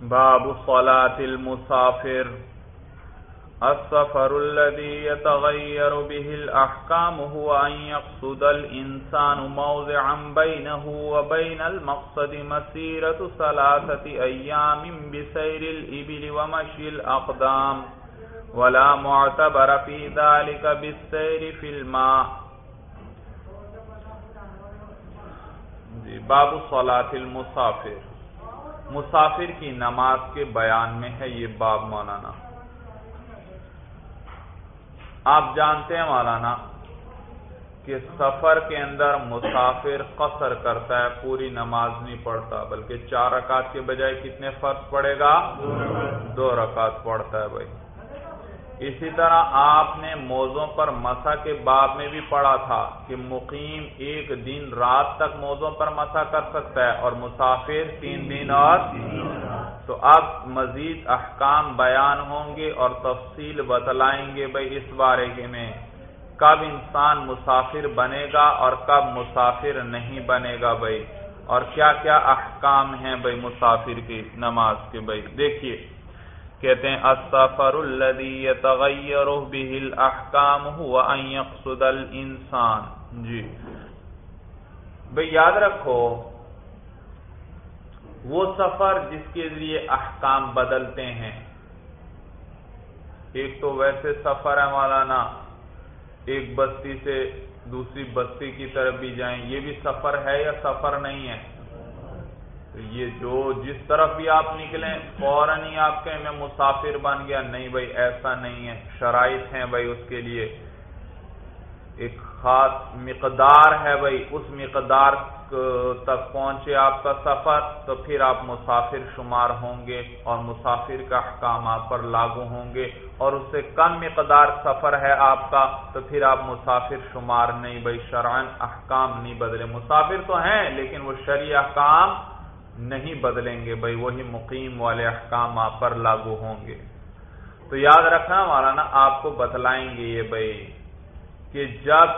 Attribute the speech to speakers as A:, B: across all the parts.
A: باب صلاة المسافر. السفر الذي يتغير به الأحكام هو أن يقصد الإنسان موضعا بينه وبين المقصد مسيرة ثلاثة أيام بسير الإبل ومشي الأقدام، ولا معتبر في ذلك بالسير في الماء. باب صلاة المسافر. مسافر کی نماز کے بیان میں ہے یہ باب مولانا۔ آپ جانتے ہیں مولانا کہ سفر کے اندر مسافر قصر کرتا ہے، پوری نماز نہیں پڑھتا، بلکہ چار رکعت کے بجائے کتنے فرض پڑے گا؟ دو رکعت۔ پڑھتا ہے بھائی۔ اسی طرح آپ نے موزوں پر مسا کے باب میں بھی پڑھا تھا کہ مقیم ایک دن رات تک موزوں پر مسا کر سکتا ہے اور مسافر تین دن اور تو اب مزید احکام بیان ہوں گے اور تفصیل بتلائیں گے بھائی اس بارے میں۔ کب انسان مسافر بنے گا اور کب مسافر نہیں بنے گا بھائی؟ اور کیا کیا احکام ہیں بھائی مسافر کی نماز کے بھائی؟ دیکھیے۔ کہتے ہیں، السفر الذي يتغير به الاحکام هو ان يقصد الانسان. جی. بھئی یاد رکھو، وہ سفر جس کے لیے احکام بدلتے ہیں، ایک تو ویسے سفر ہے مولانا، ایک بستی سے دوسری بستی کی طرف بھی جائیں، یہ بھی سفر ہے یا سفر نہیں ہے؟ تو یہ جو جس طرف بھی آپ نکلیں، فوراً ہی آپ کہیں میں مسافر بن گیا، نہیں بھائی، ایسا نہیں ہے، شرائط ہیں بھائی اس کے لیے۔ ایک خاص مقدار ہے بھائی، اس مقدار تک پہنچے آپ کا سفر، تو پھر آپ مسافر شمار ہوں گے اور مسافر کا احکام آپ پر لاگو ہوں گے۔ اور اس سے کم مقدار سفر ہے آپ کا، تو پھر آپ مسافر شمار نہیں، بھائی شرائن احکام نہیں بدلے۔ مسافر تو ہیں، لیکن وہ شرعی احکام نہیں بدلیں گے، بھائی وہی مقیم والے احکام آپ پر لاگو ہوں گے۔ تو یاد رکھنا والا نا آپ کو بتلائیں گے یہ بھائی کہ جب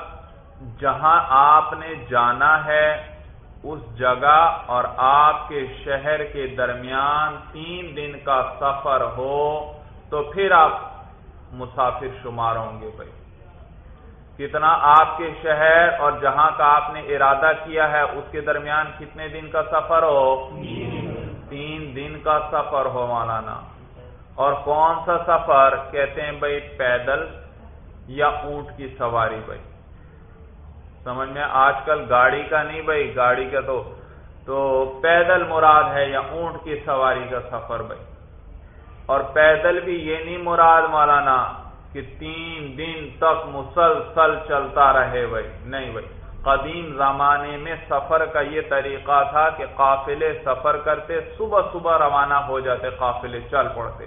A: جہاں آپ نے جانا ہے، اس جگہ اور آپ کے شہر کے درمیان تین دن کا سفر ہو، تو پھر آپ مسافر شمار ہوں گے بھائی۔ کتنا آپ کے شہر اور جہاں کا آپ نے ارادہ کیا ہے، اس کے درمیان کتنے دن کا سفر ہو؟ تین دن کا سفر ہو مولانا۔ اور کون سا سفر کہتے ہیں بھائی، پیدل یا اونٹ کی سواری بھائی؟ سمجھ میں؟ آج کل گاڑی کا نہیں بھائی، گاڑی کا تو تو پیدل مراد ہے یا اونٹ کی سواری کا سفر بھائی؟ اور پیدل بھی یہ نہیں مراد مولانا کہ تین دن تک مسلسل چلتا رہے بھائی نہیں بھائی قدیم زمانے میں سفر کا یہ طریقہ تھا کہ قافلے سفر کرتے، صبح صبح روانہ ہو جاتے، قافلے چل پڑتے۔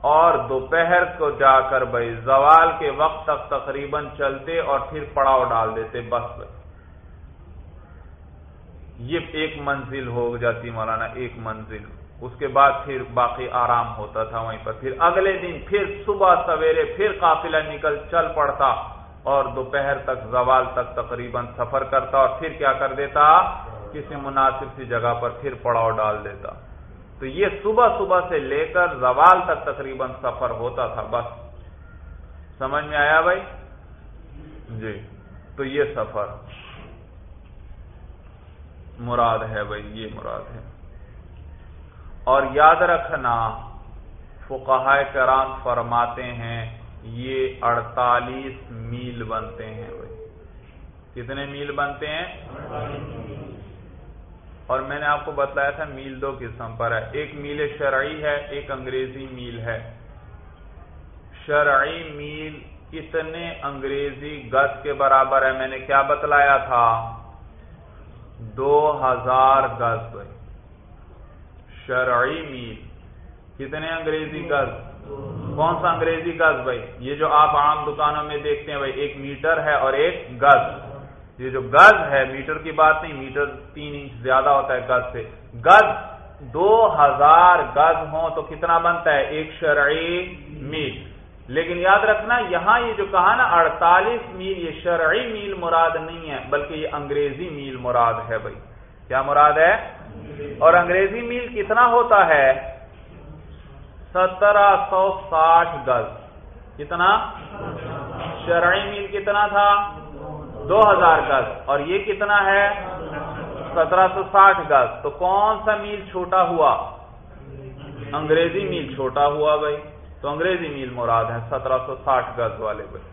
A: اور دوپہر کو جا کر بھائی، زوال کے وقت تک تقریباً چلتے اور پھر پڑاؤ ڈال دیتے، بس بھائی یہ ایک منزل ہو جاتی مولانا، ایک منزل۔ اس کے بعد پھر باقی آرام ہوتا تھا وہیں پر۔ پھر اگلے دن پھر صبح سویرے پھر قافلہ نکل چل پڑتا اور دوپہر تک زوال تک تقریباً سفر کرتا اور پھر کیا کر دیتا؟ کسی مناسب سی جگہ پر پھر پڑاؤ ڈال دیتا۔ تو یہ صبح صبح سے لے کر زوال تک تقریباً سفر ہوتا تھا بس۔ سمجھ میں آیا بھائی؟ جی تو یہ سفر۔ مراد ہے بھائی، یہ مراد ہے۔ اور یاد رکھنا فقہ کرام فرماتے ہیں، یہ اڑتالیس میل بنتے ہیں بھائی۔ کتنے میل بنتے ہیں؟ اور میں نے آپ کو بتلایا تھا، میل دو قسم پر ہے۔ ایک میل شرعی ہے، ایک انگریزی میل ہے۔ شرعی میل کتنے انگریزی گز کے برابر ہے۔ میں نے کیا بتلایا تھا؟ دو ہزار گز بھائی۔ شرعی میل کتنے انگریزی گز کون سا انگریزی گز بھائی؟ یہ جو آپ عام دکانوں میں دیکھتے ہیں بھائی، ایک میٹر ہے اور ایک گز۔ یہ جو گز ہے، میٹر کی بات نہیں، میٹر تین انچ زیادہ ہوتا ہے گز سے۔ گز، دو ہزار گز ہوں تو کتنا بنتا ہے؟ ایک شرعی میل لیکن یاد رکھنا، یہاں یہ جو کہا نا، اڑتالیس میل یہ شرعی میل مراد نہیں ہے، بلکہ یہ انگریزی میل مراد ہے بھائی۔ کیا مراد ہے؟ اور انگریزی میل کتنا ہوتا ہے؟ سترہ سو ساٹھ گز۔ کتنا؟ شرعی میل کتنا تھا؟ دو ہزار گز۔ اور یہ کتنا ہے؟ سترہ سو ساٹھ گز۔ تو کون سا میل چھوٹا ہوا؟ انگریزی میل چھوٹا ہوا بھائی۔ تو انگریزی میل مراد ہے سترہ سو ساٹھ گز والے بھائی۔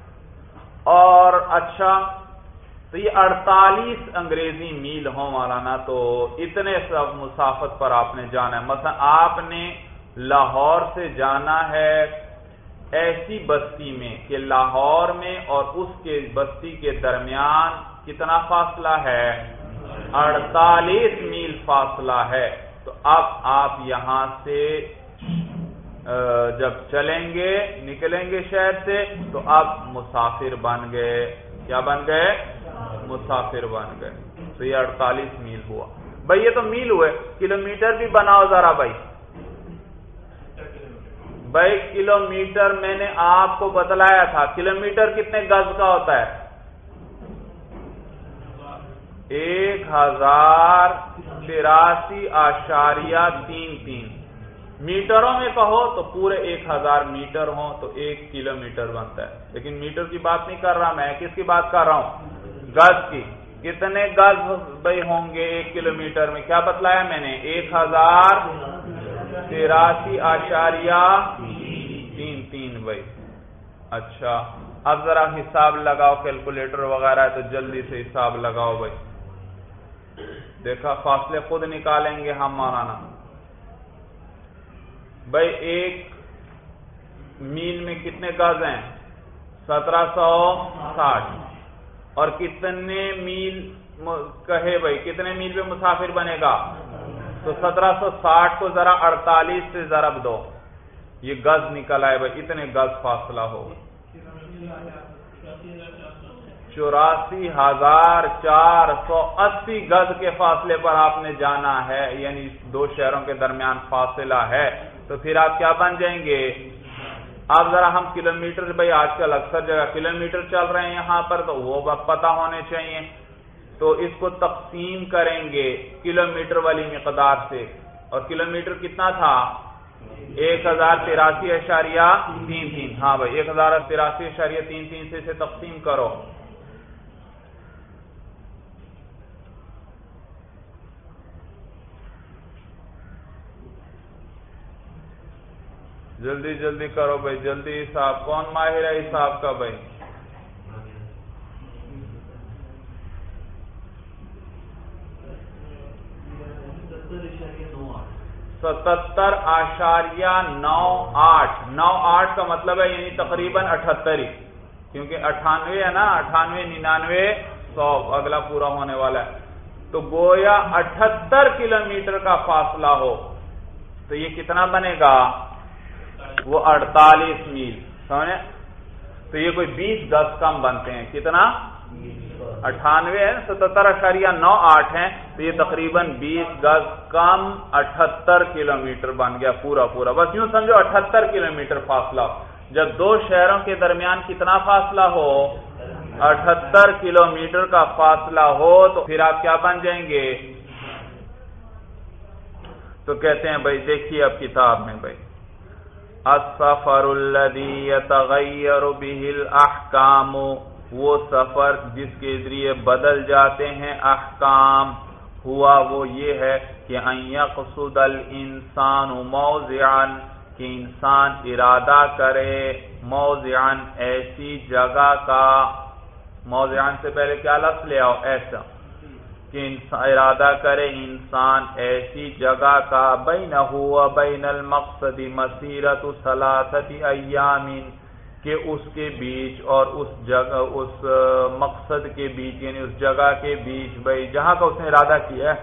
A: اور اچھا تو یہ اڑتالیس انگریزی میل ہوں مولانا، تو اتنے سب مسافت پر آپ نے جانا ہے۔ مثلا آپ نے لاہور سے جانا ہے ایسی بستی میں کہ لاہور میں اور اس کے بستی کے درمیان کتنا فاصلہ ہے؟ اڑتالیس میل فاصلہ ہے۔ تو اب آپ یہاں سے جب چلیں گے، نکلیں گے شہر سے، تو اب مسافر بن گئے۔ کیا بن گئے؟ مسافر بن گئے۔ تو یہ اڑتالیس میل ہوا۔ بھائی یہ تو میل ہوئے۔ کلو میٹر بھی بناؤ ذرا بھائی۔ بھائی کلو میٹر میں نے آپ کو بتلایا تھا۔ کلو میٹر کتنے گز کا ہوتا ہے؟ ایک ہزار تراسی آشاریہ تین تین۔ میٹروں میں کہو تو پورے ایک ہزار میٹر ہوں تو ایک کلو میٹر بنتا ہے۔ لیکن میٹر کی بات نہیں کر رہا میں، کس کی بات کر رہا ہوں؟ گز کی کتنے گز بھائی ہوں گے ایک کلو میٹر میں؟ کیا بتلایا میں نے؟ ایک ہزار تراسی آشاریہ تین تین بھائی۔ اچھا اب ذرا حساب لگاؤ، کیلکولیٹر وغیرہ تو جلدی سے حساب لگاؤ بھائی۔ دیکھا، فاصلے خود نکالیں گے ہم، مولانا۔ بھائی، ایک میل میں کتنے گز ہیں؟ سترہ سو ساٹھ۔ اور کتنے میل کہے بھائی، کتنے میل پہ مسافر بنے گا؟ تو سترہ سو ساٹھ کو ذرا اڑتالیس سے ضرب دو۔ یہ گز نکل آئے بھائی، اتنے گز فاصلہ ہو۔ چوراسی ہزار چار سو اسی گز کے فاصلے پر آپ نے جانا ہے یعنی دو شہروں کے درمیان فاصلہ ہے۔ تو پھر آپ کیا بن جائیں گے؟ اب ذرا ہم کلو میٹر بھائی آج کل اکثر جگہ کلو میٹر چل رہے ہیں یہاں پر تو وہ پتہ ہونے چاہیے۔ تو اس کو تقسیم کریں گے کلو میٹر والی مقدار سے۔ اور کلو میٹر کتنا تھا؟ ایک ہزار تراسی اشاریہ تین تین۔ ہاں بھائی، ایک ہزار تراسی اشاریہ تین تین سے اسے تقسیم کرو۔ جلدی جلدی کرو بھائی، جلدی حساب۔ کون ماہر ہے حساب کا بھائی؟ ستتر آشاریہ نو آٹھ۔ نو آٹھ کا مطلب ہے یعنی تقریباً اٹھہتر ہی، کیونکہ اٹھانوے ہے نا، اٹھانوے، ننانوے، سو۔ اگلا پورا ہونے والا ہے۔ تو گویا اٹھہتر کلو میٹر کا فاصلہ ہو۔ تو یہ کتنا بنے گا؟ وہ اڑتالیس میل، سمجھے؟ تو یہ کوئی بیس گز کم بنتے ہیں۔ کتنا؟ اٹھانوے ہے ستہتر اشاریہ نو آٹھ ہیں۔ تو یہ تقریباً بیس گز کم اٹھہتر کلو میٹر بن گیا پورا پورا۔ بس یوں سمجھو اٹھہتر کلو میٹر فاصلہ۔ جب دو شہروں کے درمیان کتنا فاصلہ ہو؟ اٹھہتر کلو میٹر کا فاصلہ ہو تو پھر آپ کیا بن جائیں گے؟ تو کہتے ہیں بھائی دیکھیے اب کتاب میں بھائی۔ السفر الذي يتغير به الاحکام وہ سفر جس کے ذریعے بدل جاتے ہیں احکام. ہوا وہ یہ ہے کہ ان يقصد الانسان موضعا، کہ انسان ارادہ کرے موضعا ایسی جگہ کا. موضعا سے پہلے کیا لفظ لے آؤ؟ ایسا. کہ ارادہ کرے انسان ایسی جگہ کا بین ہوا بین المقصد مسیرت سلاست ایام کہ اس کے بیچ اور اس جگہ اس مقصد کے بیچ یعنی اس جگہ کے بیچ بھائی، جہاں کا اس نے ارادہ کیا ہے،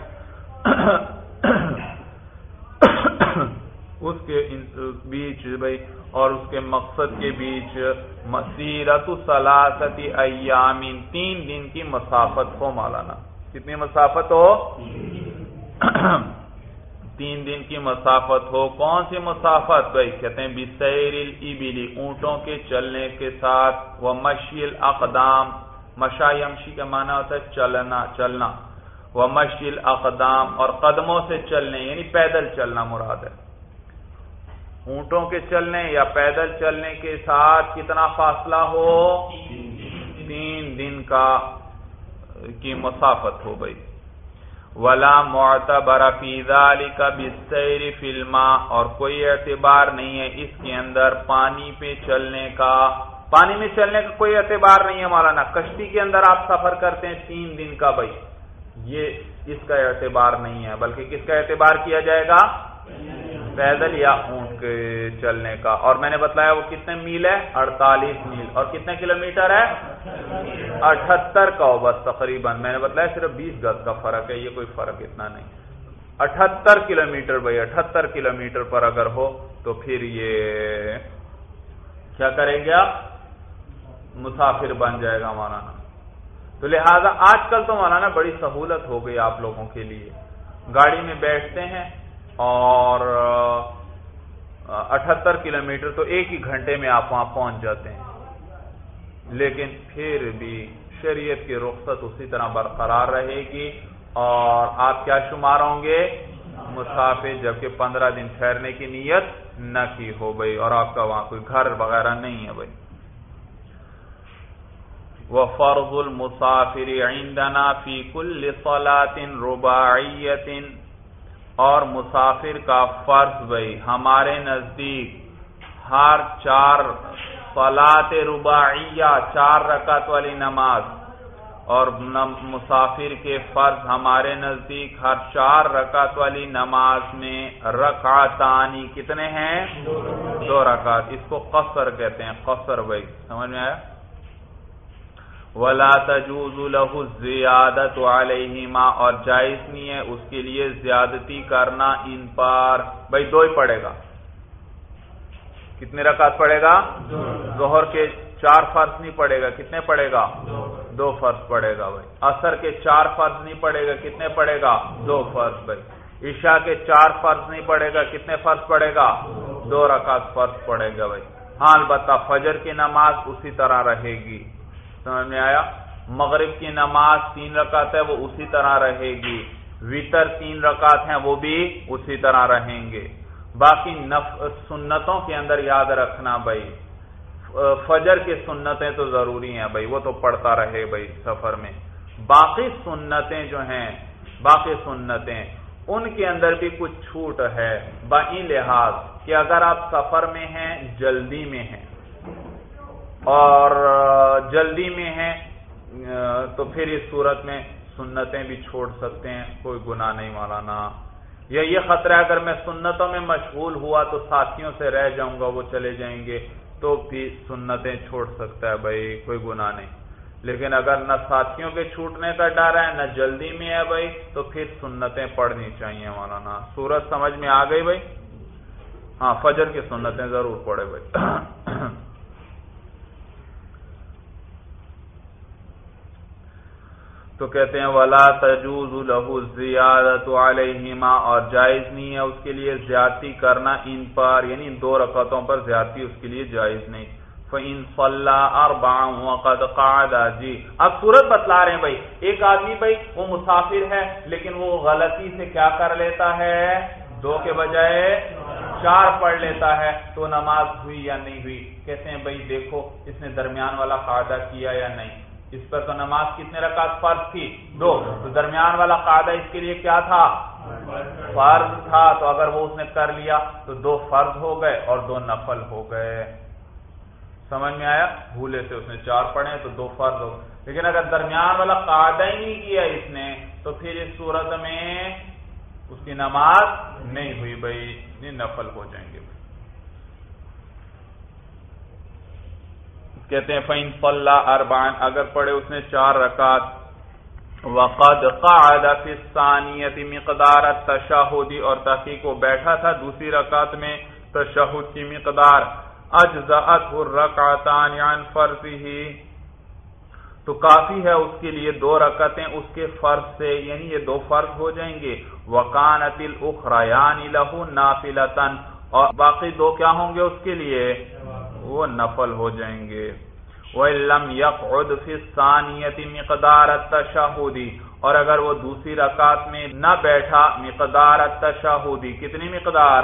A: اس کے بیچ بھائی، اور اس کے مقصد کے بیچ مسیرت سلاست ایام، تین دن کی مسافت کو مولانا۔ کتنی مسافت ہو؟ تین دن کی مسافت ہو۔ کون سی مسافت؟ بھائی کہتے ہیں، بسیر البلی اونٹوں کے چلنے کے ساتھ وہ مشیل اقدام مشا یمشی کا معنی ہوتا ہے چلنا چلنا۔ وہ مشل اقدام اور قدموں سے چلنے یعنی پیدل چلنا مراد ہے۔ اونٹوں کے چلنے یا پیدل چلنے کے ساتھ کتنا فاصلہ ہو؟ تین دن کا۔ کی مسافت ہو گئی۔ ولا معتبر فی ذلك بالسیر فی الماء اور کوئی اعتبار نہیں ہے اس کے اندر پانی پہ چلنے کا۔ پانی میں چلنے کا کوئی اعتبار نہیں ہے مولانا، کشتی کے اندر آپ سفر کرتے ہیں تین دن کا بھائی۔ یہ اس کا اعتبار نہیں ہے، بلکہ کس کا اعتبار کیا جائے گا؟ پیدل یا اونٹ کے چلنے کا۔ اور میں نے بتلایا وہ کتنے میل ہے؟ اڑتالیس میل۔ اور کتنے کلومیٹر ہے؟ اٹھہتر کا ہو بس تقریباً. میں نے بتلایا صرف بیس گز کا فرق ہے، یہ کوئی فرق اتنا نہیں. اٹھہتر کلومیٹر بھائی اٹھہتر کلومیٹر پر اگر ہو تو پھر یہ کیا کریں گے آپ؟ مسافر بن جائے گا مولانا. تو لہذا آج کل تو مولانا بڑی سہولت ہو گئی آپ لوگوں کے لیے. گاڑی میں بیٹھتے ہیں اور اٹھہتر کلومیٹر تو ایک ہی گھنٹے میں آپ وہاں پہنچ جاتے ہیں. لیکن پھر بھی شریعت کی رخصت اسی طرح برقرار رہے گی اور آپ کیا شمار ہوں گے؟ مسافر، جبکہ پندرہ دن ٹھہرنے کی نیت نہ کی ہو بھائی اور آپ کا وہاں کوئی گھر وغیرہ نہیں ہے بھائی۔ وہ فرض المسافر عندنا فی کل صلاۃ رباعیت اور مسافر کا فرض بھائی ہمارے نزدیک ہر چار فلات رباعیہ، چار رکعت والی نماز۔ اور مسافر کے فرض ہمارے نزدیک ہر چار رکعت والی نماز میں رکعتانی کتنے ہیں؟ دو رکعت۔ اس کو قصر کہتے ہیں، قصر بھائی، سمجھ میں آیا؟ ولا تجوز له زیادت علیہما اور جائز نہیں ہے اس کے لیے زیادتی کرنا ان پر۔ بھائی دو ہی پڑے گا۔ کتنے رکعت پڑے گا؟ ظہر کے چار فرض نہیں پڑے گا، کتنے پڑے گا؟ دو فرض پڑے گا بھائی۔ اثر کے چار فرض نہیں پڑے گا، کتنے پڑے گا؟ دو فرض بھائی۔ عشاء کے چار فرض نہیں پڑے گا، کتنے فرض پڑے گا؟ دو رکعت فرض پڑے گا بھائی۔ ہاں البتہ فجر کی نماز اسی طرح رہے گی۔ سمجھ میں آیا؟ مغرب کی نماز تین رکعت ہے، وہ اسی طرح رہے گی۔ وطر تین رکعت ہیں، وہ بھی اسی طرح رہیں گے۔ باقی نف سنتوں کے اندر یاد رکھنا بھائی۔ فجر کی سنتیں تو ضروری ہیں بھائی، وہ تو پڑھتا رہے بھائی سفر میں۔ باقی سنتیں جو ہیں، باقی سنتیں، ان کے اندر بھی کچھ چھوٹ ہے۔ بائی لحاظ کہ اگر آپ سفر میں ہیں، جلدی میں ہیں۔ اور جلدی میں ہیں، تو پھر اس صورت میں سنتیں بھی چھوڑ سکتے ہیں، کوئی گناہ نہیں مولانا یا یہ خطرہ ہے اگر میں سنتوں میں مشغول ہوا تو ساتھیوں سے رہ جاؤں گا، وہ چلے جائیں گے، تو بھی سنتیں چھوڑ سکتا ہے بھائی، کوئی گناہ نہیں۔ لیکن اگر نہ ساتھیوں کے چھوٹنے کا ڈر ہے، نہ جلدی میں ہے بھائی، تو پھر سنتیں پڑھنی چاہیے مولانا۔ سورج سمجھ میں آ گئی بھائی؟ ہاں فجر کی سنتیں ضرور پڑے بھائی۔ تو کہتے ہیں، ولا تجوز لہو زیادت علیہما اور جائز نہیں ہے اس کے لیے زیادتی کرنا ان پر یعنی دو رکعتوں پر زیادتی اس کے لیے جائز نہیں۔ فَإِن صَلَّى أَرْبَعًا وَقَدْ قَعَدَ جی۔ اب صورت بتلا رہے ہیں بھائی۔ ایک آدمی بھائی، وہ مسافر ہے، لیکن وہ غلطی سے کیا کر لیتا ہے؟ دو کے بجائے چار پڑھ لیتا ہے۔ تو نماز ہوئی یا نہیں ہوئی؟ کہتے ہیں بھائی، دیکھو اس نے درمیان والا قاعدہ کیا یا نہیں۔ اس پر تو نماز کتنے رکعت فرض تھی؟ دو. تو درمیان والا قاعدہ اس کے لیے کیا تھا؟ فرض تھا، تو اگر وہ اس نے کر لیا تو دو فرض ہو گئے اور دو نفل ہو گئے۔ سمجھ میں آیا؟ بھولے سے اس نے چار پڑھے تو دو فرض ہو۔ لیکن اگر درمیان والا قاعدہ ہی نہیں کیا اس نے، تو پھر اس صورت میں اس کی نماز نہیں ہوئی بھائی نفل ہو جائیں گے۔ کہتے ہیں فین فلّہ اربان اگر پڑھے اس نے چار رکعت. وقد قعد فی الثانیت مقدار التشہدی اور تحقیق کو بیٹھا تھا دوسری رکعت میں تشہد کی مقدار. اجزأت الرکعتان عن فرضه. تو کافی ہے اس کے لیے دو رکعتیں اس کے فرض سے یعنی یہ دو فرض ہو جائیں گے. وکانت الاخریان یعنی له نافلتا اور باقی دو کیا ہوں گے اس کے لیے؟ وہ نفل ہو جائیں گے۔ وَإِلَّمْ يَقْعُدْ فِي الثَّانِيَةِ مِقْدَارَ التَّشَهُدِ، اور اگر وہ دوسری رکعت میں نہ بیٹھا، مقدار تشہدی کتنی مقدار؟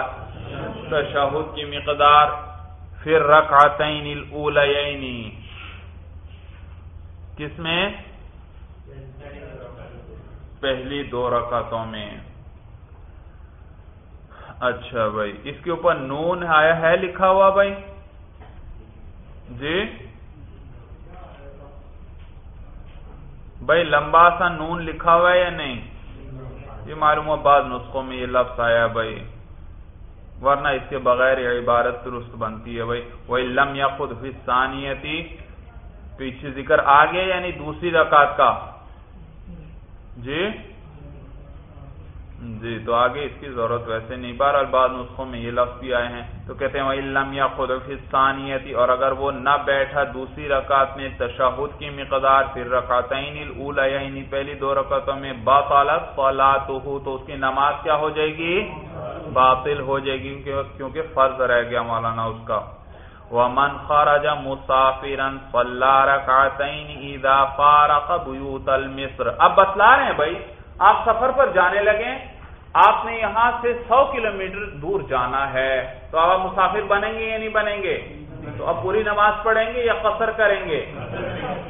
A: تشہد کی مقدار پھر رکعتین الاولین کس میں؟ پہلی دو رکعتوں میں۔ اچھا بھائی، اس کے اوپر نون آیا ہے، لکھا ہوا بھائی؟ جی؟ بھائی لمبا سا نون لکھا ہوا ہے یا نہیں؟ یہ معلوم ہوا بعض نسخوں میں یہ لفظ آیا بھائی۔ ورنہ اس کے بغیر یہ عبارت درست بنتی ہے بھائی۔ وہی لم یا خود حصانیتی پیچھے ذکر آگے یعنی دوسری رکعت کا؟ جی؟ جی تو آگے اس کی ضرورت ویسے نہیں۔ بار بعض نسخوں میں یہ لفظ بھی آئے ہیں۔ تو کہتے ہیں علم یا خود ثانیتی اور اگر وہ نہ بیٹھا دوسری رکعت میں تشہد کی مقدار، پھر رکعتین الاولین پہلی دو رکعتوں میں باطلت صلاتہ تو اس کی نماز کیا ہو جائے گی؟ باطل ہو جائے گی، کیونکہ فرض رہ گیا مولانا اس کا۔ ومن خرج مسافرا صلى ركعتين اذا فارق بيوت المصر۔ اب بتلا رہے ہیں بھائی آپ سفر پر جانے لگے آپ نے یہاں سے سو کلومیٹر دور جانا ہے۔ تو اب آپ مسافر بنیں گے یا نہیں بنیں گے؟ تو اب پوری نماز پڑھیں گے یا قصر کریں گے؟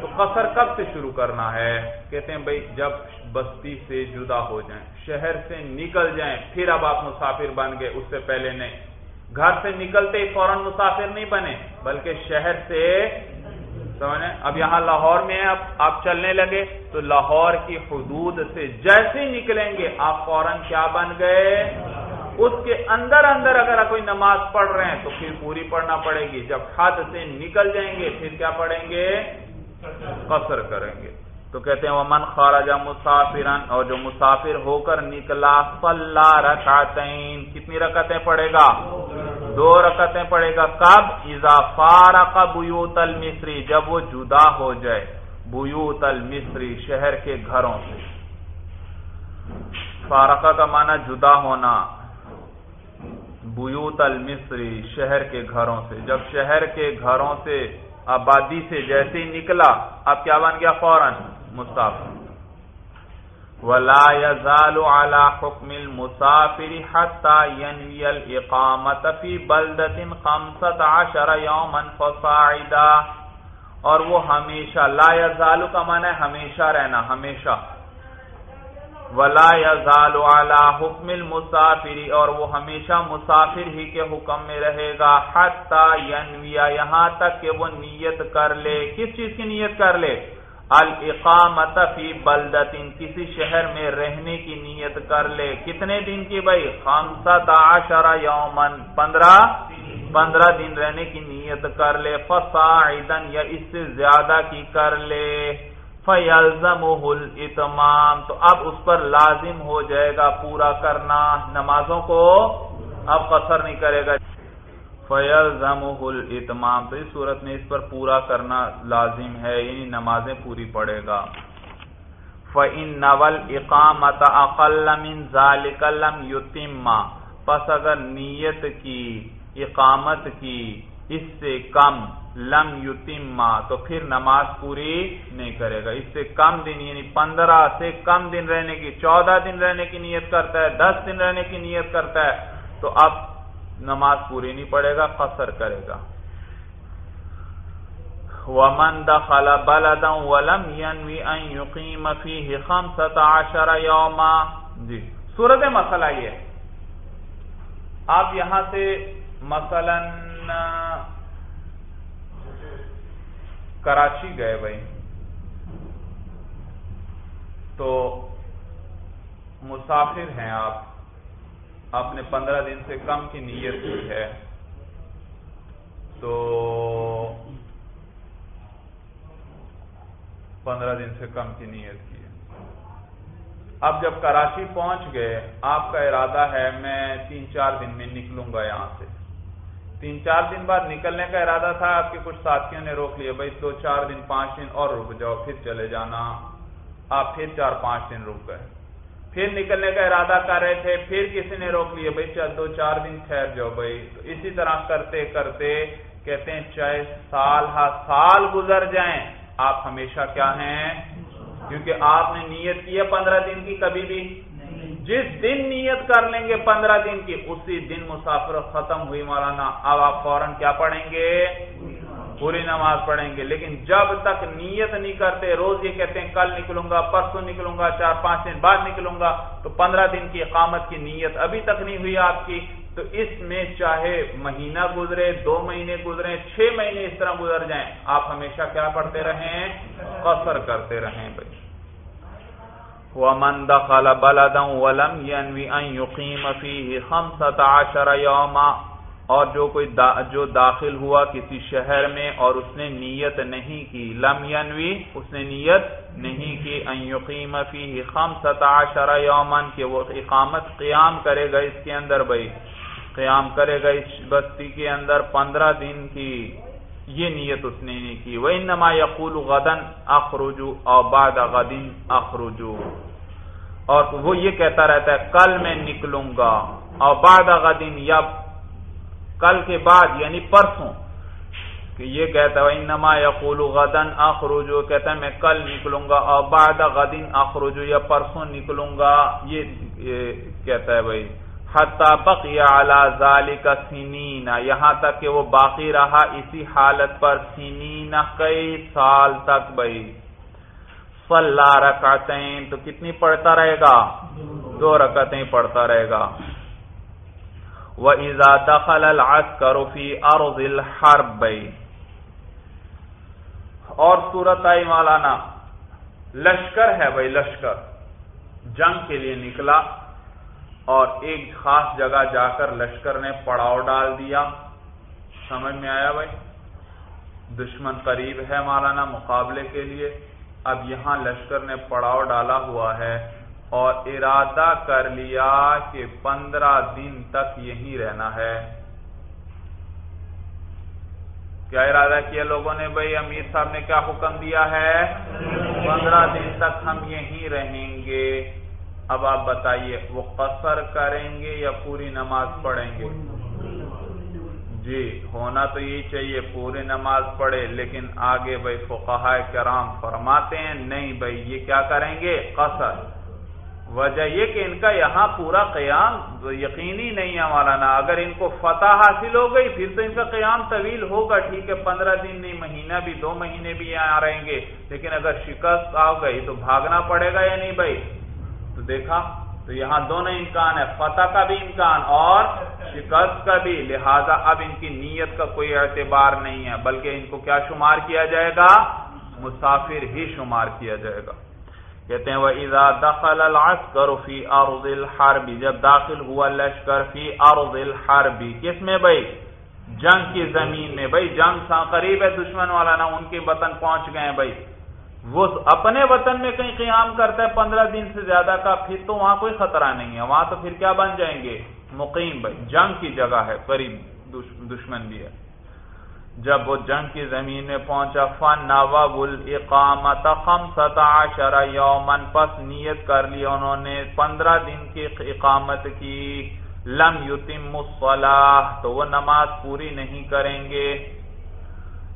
A: تو قصر کب سے شروع کرنا ہے؟ کہتے ہیں، بھائی، جب بستی سے جدا ہو جائیں، شہر سے نکل جائیں، پھر اب آپ مسافر بن گئے، اس سے پہلے نہیں۔ گھر سے نکلتے ہی فوراً مسافر نہیں بنے، بلکہ شہر سے سمجھیں اب یہاں لاہور میں اب آپ چلنے لگے، تو لاہور کی حدود سے جیسے نکلیں گے، آپ فوراً کیا بن گئے؟ اس کے اندر اندر اگر کوئی نماز پڑھ رہے ہیں، تو پھر پوری پڑھنا پڑے گی۔ جب حد سے نکل جائیں گے، پھر کیا پڑھیں گے؟ قصر کریں گے۔ تو کہتے ہیں وہ من خارجہ مسافرن اور جو مسافر ہو کر نکلا فلا رکعتین کتنی رکعتیں پڑھے گا؟ دو رکعتیں پڑھے گا۔ کب؟ اضافہ بیوت المصری، جب وہ جدا ہو جائے بیوت المصری شہر کے گھروں سے۔ فارقہ کا معنی جدا ہونا، بیوت المصری شہر کے گھروں سے۔ جب شہر کے گھروں سے آبادی سے جیسے ہی نکلا، اب کیا بن گیا؟ فوراً مسافر ولا يزال على حكم المسافر حتى ينوي الاقامه في بلده 15 يوما فصاعدا. اور وہ ہمیشہ، لا يزال کا معنی ہے ہمیشہ رہنا، ہمیشہ. ولا يزال على حكم المسافر، اور وہ ہمیشہ مسافر ہی کے حکم میں رہے گا، حتى ينوي، یہاں تک کہ وہ نیت کر لے. کس چیز کی نیت کر لے؟ الاقامت فی بلدتن کسی شہر میں رہنے کی نیت کر لے۔ کتنے دن کی بھائی؟ خمسط عشر یومن پندرہ؟ پندرہ دن رہنے کی نیت کر لے۔ فصاعدن یا اس سے زیادہ کی کر لے۔ فیلزمہ الاتمام۔ تو اب اس پر لازم ہو جائے گا پورا کرنا۔ نمازوں کو اب قصر نہیں کرے گا۔ فیض الاتمام، تو اس صورت میں اس پر پورا کرنا لازم ہے یعنی نمازیں پوری پڑے گا۔ فعن نول اقامت من ذالک لم پس اگر نیت کی، اقامت کی اس سے کم لم یتما تو پھر نماز پوری نہیں کرے گا۔ اس سے کم دن یعنی پندرہ سے کم دن رہنے کی، چودہ دن رہنے کی نیت کرتا ہے، دس دن رہنے کی نیت کرتا ہے، تو اب نماز پوری نہیں پڑے گا، قصر کرے گا۔ ومن دخل بلدا ولم ينوي ان يقيم فيه 15 يوما۔ جی صورت مسئلہ یہ آپ یہاں سے مثلا کراچی گئے بھائی۔ تو مسافر ہیں آپ۔ آپ نے پندرہ دن سے کم کی نیت کی ہے۔ تو پندرہ دن سے کم کی نیت کی ہے۔ اب جب کراچی پہنچ گئے، آپ کا ارادہ ہے، میں تین چار دن میں نکلوں گا یہاں سے۔ تین چار دن بعد نکلنے کا ارادہ تھا، آپ کے کچھ ساتھیوں نے روک لیا، بھائی دو چار دن پانچ دن اور رک جاؤ، پھر چلے جانا۔ آپ پھر چار پانچ دن رک گئے۔ پھر نکلنے کا ارادہ کر رہے تھے، پھر کسی نے روک لیا بھائی چل دو چار دن ٹھہر جاؤ بھائی تو اسی طرح کرتے کرتے کہتے ہیں، چاہے سال ہا سال گزر جائیں، آپ ہمیشہ کیا ہیں؟ کیونکہ آپ نے نیت کی ہے پندرہ دن کی کبھی بھی۔ جس دن نیت کر لیں گے پندرہ دن کی، اسی دن مسافر ختم ہوئی مولانا۔ اب آپ فوراً کیا پڑھیں گے؟ پوری نماز پڑھیں گے، لیکن جب تک نیت نہیں کرتے، روز یہ کہتے ہیں، کل نکلوں گا، پرسوں نکلوں گا، چار پانچ دن بعد نکلوں گا، تو پندرہ دن کی اقامت کی نیت ابھی تک نہیں ہوئی آپ کی، تو اس میں چاہے مہینہ گزرے، دو مہینے گزرے، چھ مہینے اس طرح گزر جائیں، آپ ہمیشہ کیا پڑھتے رہیں؟ قصر کرتے رہیں بھائی۔ ومن دخل بلدا ولم ينوي ان يقيم فيه 15 يوما اور جو کوئی دا، جو داخل ہوا کسی شہر میں اور اس نے نیت نہیں کی، لم ینوی، اس نے نیت نہیں کی، ان یقیم فیہ خمسط عشر یومن کہ وہ اقامت قیام کرے گا اس کے اندر بھائی۔ قیام کرے گا اس بستی کے اندر پندرہ دن کی۔ یہ نیت اس نے نہیں کی۔ وہ انما یقول غدن اخرجو اور بعد غدن اخرجو اور وہ یہ کہتا رہتا ہے، کل میں نکلوں گا۔ اور بعد غدن یا کل کے بعد یعنی پرسوں کہ یہ کہتا ہے، انما یقول غدن اخرجو کہتا ہے، میں کل نکلوں گا اور بعد غدن اخرجو یا پرسوں نکلوں گا. یہ کہتا ہے بھائی بقی علی ذالک سنین. یہاں تک کہ وہ باقی رہا اسی حالت پر سنین کئی سال تک بھائی۔ صلاح رکعتین، تو کتنی پڑھتا رہے گا؟ دو رکعتیں پڑھتا رہے گا۔ وَإِذَا دَخَلَ الْعَسْكَرُ فِي أَرْضِ الْحَرْبِ بھائی اور صورت آئی مولانا، لشکر ہے بھائی، لشکر۔ جنگ کے لیے نکلا اور ایک خاص جگہ جا کر لشکر نے پڑاؤ ڈال دیا۔ سمجھ میں آیا بھائی؟ دشمن قریب ہے مولانا مقابلے کے لیے۔ اب یہاں لشکر نے پڑاؤ ڈالا ہوا ہے۔ اور ارادہ کر لیا کہ پندرہ دن تک یہی رہنا ہے۔ کیا ارادہ کیا لوگوں نے بھائی؟ امیر صاحب نے کیا حکم دیا ہے؟ پندرہ دن تک ہم یہی رہیں گے۔ اب آپ بتائیے، وہ قصر کریں گے یا پوری نماز پڑھیں گے؟ جی ہونا تو یہی چاہیے، پوری نماز پڑھے، لیکن آگے بھائی فقہ کرام فرماتے ہیں، نہیں بھائی، یہ کیا کریں گے؟ قصر۔ وجہ یہ کہ ان کا یہاں پورا قیام یقینی نہیں ہے مولانا، اگر ان کو فتح حاصل ہو گئی، پھر تو ان کا قیام طویل ہوگا، ٹھیک ہے، پندرہ دن نہیں، مہینہ بھی، دو مہینے بھی یہاں رہیں گے، لیکن اگر شکست آ گئی تو بھاگنا پڑے گا یا نہیں بھائی؟ تو دیکھا، تو یہاں دونوں امکان ہے، فتح کا بھی امکان اور شکست کا بھی، لہذا اب ان کی نیت کا کوئی اعتبار نہیں ہے، بلکہ ان کو کیا شمار کیا جائے گا؟ مسافر ہی شمار کیا جائے گا۔ کہتے ہیں وہ ادا دخل العسکر فی ارض الحرب، جب داخل ہوا لشکر فی ارض الحرب، کس میں بھائی؟ جنگ کی زمین میں۔ بھائی، جنگ قریب ہے، دشمن والا نا ان کے وطن پہنچ گئے بھائی۔ وہ اپنے وطن میں کہیں قیام کرتا ہے، پندرہ دن سے زیادہ کا، پھر تو وہاں کوئی خطرہ نہیں ہے۔ وہاں تو پھر کیا بن جائیں گے؟ مقیم، بھائی، جنگ کی جگہ ہے، قریب دشمن بھی ہے۔ جب وہ جنگ کی زمین میں پہنچا فن الاقامت خمسط عشر یومن پس نیت کر لی انہوں نے پندرہ دن کی اقامت کی۔ لم یتم الصلاح تو وہ نماز پوری نہیں کریں گے۔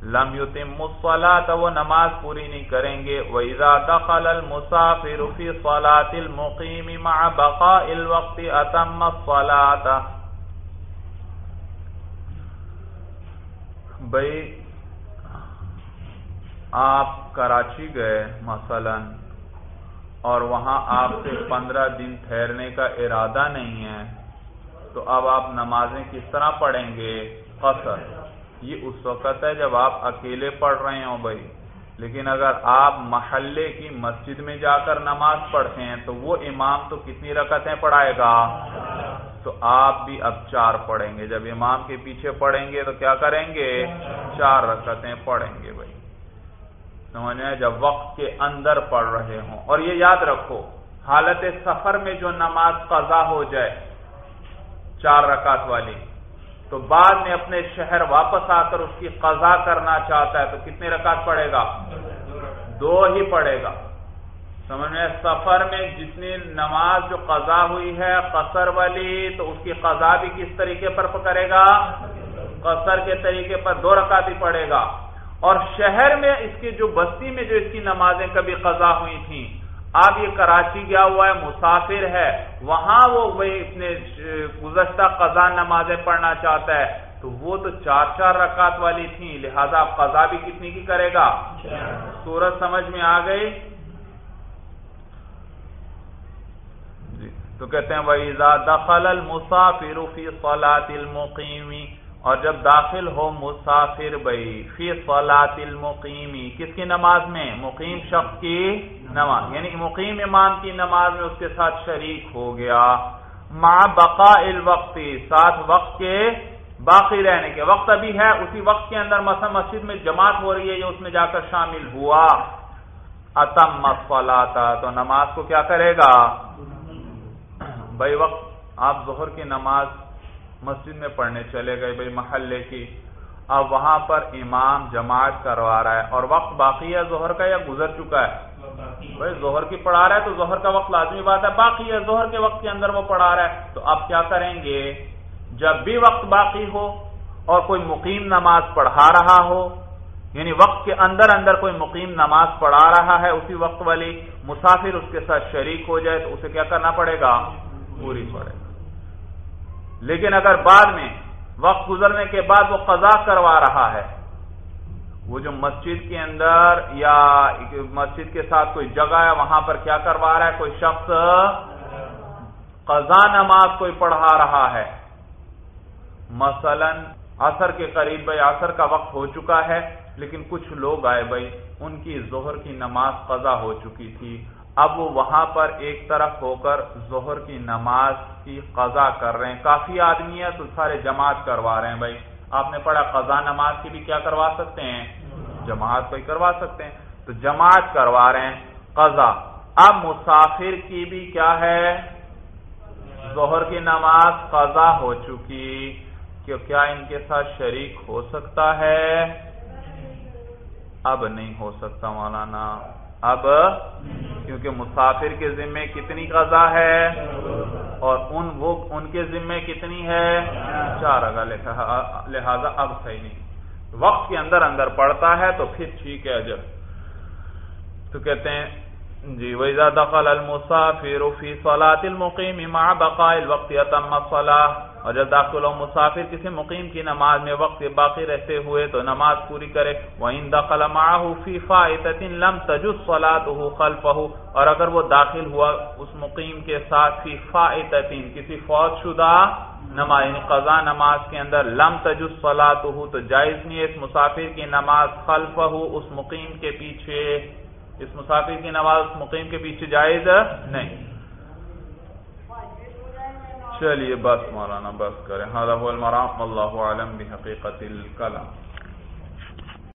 A: لم یتم الصلاة، وہ نماز پوری نہیں کریں گے۔ وَإِذَا دَخَلَ الْمُسَافِرُ فِي صَلَاةِ الْمُقِيمِ مَعَ بَقَاءِ الْوَقْتِ أَتَمَّ الصَّلَاةَ۔ بھئی آپ کراچی گئے مثلا، اور وہاں آپ سے پندرہ دن ٹھہرنے کا ارادہ نہیں ہے، تو اب آپ نمازیں کس طرح پڑھیں گے؟ قصر۔ یہ اس وقت ہے جب آپ اکیلے پڑھ رہے ہوں بھائی۔ لیکن اگر آپ محلے کی مسجد میں جا کر نماز پڑھتے ہیں، تو وہ امام تو کتنی رکعتیں پڑھائے گا؟ تو آپ بھی اب چار پڑھیں گے۔ جب امام کے پیچھے پڑھیں گے تو کیا کریں گے؟ چار رکعتیں پڑھیں گے بھائی۔ سمجھے جب وقت کے اندر پڑھ رہے ہوں۔ اور یہ یاد رکھو، حالت سفر میں جو نماز قضا ہو جائے، چار رکعت والی، تو بعد میں اپنے شہر واپس آ کر اس کی قضا کرنا چاہتا ہے تو کتنے رکعت پڑے گا؟ دو ہی پڑے گا۔ سمجھ میں سفر میں جتنی نماز جو قضا ہوئی ہے قصر والی تو اس کی قضا بھی کس طریقے پر کرے گا؟ قصر کے طریقے پر دو رکعت ہی پڑے گا۔ اور شہر میں اس کی جو بستی میں جو اس کی نمازیں کبھی قضا ہوئی تھیں اب یہ کراچی گیا ہوا ہے مسافر ہے وہاں وہ اپنے گزشتہ قضا نمازیں پڑھنا چاہتا ہے۔ تو وہ تو چار چار رکعت والی تھیں لہذا اب قضا بھی کتنی کی کرے گا؟ سورج سمجھ میں آ گئی جی تو کہتے ہیں، وَإِذَا دَخَلَ الْمُسَافِرُ فِي صَلَاةِ الْمُقِيمِ اور جب داخل ہو مسافر بھائی فی صلاۃ المقیمی کس کی نماز میں؟ مقیم شخص کی نماز یعنی مقیم امام کی نماز میں اس کے ساتھ شریک ہو گیا۔ مع بقاء الوقت، ساتھ وقت کے باقی رہنے کے۔ وقت ابھی ہے، اسی وقت کے اندر مثلا مسجد میں جماعت ہو رہی ہے اس میں جا کر شامل ہوا۔ اتم مسلاتا تو نماز کو کیا کرے گا؟ بھائی وقت آپ ظہر کی نماز مسجد میں پڑھنے چلے گئے، بھائی محلے کی۔ اب وہاں پر امام جماعت کروا رہا ہے اور وقت باقی ہے ظہر کا یا گزر چکا ہے؟ بھائی ظہر کی پڑھا رہا ہے تو ظہر کا وقت لازمی بات ہے، باقی ہے ظہر کے وقت کے اندر وہ پڑھا رہا ہے۔ تو اب کیا کریں گے؟ جب بھی وقت باقی ہو اور کوئی مقیم نماز پڑھا رہا ہو یعنی وقت کے اندر اندر کوئی مقیم نماز پڑھا رہا ہے اسی وقت والی مسافر اس کے ساتھ شریک ہو جائے تو اسے کیا کرنا پڑے گا؟ پوری پڑے۔ گا لیکن اگر بعد میں، وقت گزرنے کے بعد وہ قضا کروا رہا ہے، وہ جو مسجد کے اندر یا مسجد کے ساتھ کوئی جگہ ہے، وہاں پر کیا کروا رہا ہے؟ کوئی شخص قضا نماز کوئی پڑھا رہا ہے۔ مثلا عصر کے قریب بھائی، عصر کا وقت ہو چکا ہے، لیکن کچھ لوگ آئے بھائی، ان کی ظہر کی نماز قضا ہو چکی تھی۔ اب وہ وہاں پر ایک طرف ہو کر ظہر کی نماز کی قضا کر رہے ہیں۔ کافی آدمی ہے تو سارے جماعت کروا رہے ہیں بھائی۔ آپ نے پڑھا قضا نماز کی بھی کیا کروا سکتے ہیں؟ جماعت کوئی کروا سکتے ہیں؟ تو جماعت کروا رہے ہیں قضا۔ اب مسافر کی بھی کیا ہے؟ ظہر کی نماز قضا ہو چکی۔ کہ کیا ان کے ساتھ شریک ہو سکتا ہے؟ اب نہیں ہو سکتا مولانا۔ اب کیونکہ مسافر کے ذمے کتنی قضا ہے اور ان وہ ان کے ذمے کتنی ہے چار اگا لہذا اب صحیح نہیں۔ وقت کے اندر اندر پڑتا ہے تو پھر ٹھیک ہے جب تو کہتے ہیں جی ویزا دخل المسافر فی صلاة المقیم مع بقاء الوقت اتم الصلاة۔ اور جب داخل ہو مسافر کسی مقیم کی نماز میں وقت باقی رہتے ہوئے تو نماز پوری کرے۔ وَإِن دَخَلَ مَعَهُ فِي فَائِتَةٍ لَمْ تَجُدْ صَلَاتُهُ خَلْفَهُ۔ اور اگر وہ داخل ہوا اس مقیم کے ساتھ فی فائتتن کسی فوت شدہ نماز یعنی قضا نماز کے اندر لم تجد صلاتہ تو جائز نہیں ہے اس مسافر کی نماز خلفہ اس مقیم کے پیچھے، اس مسافر کی نماز اس مقیم کے پیچھے جائز نہیں۔ چلیے بس مولانا بس کریں۔ المرام اللہ عالم بحقیقت الکلام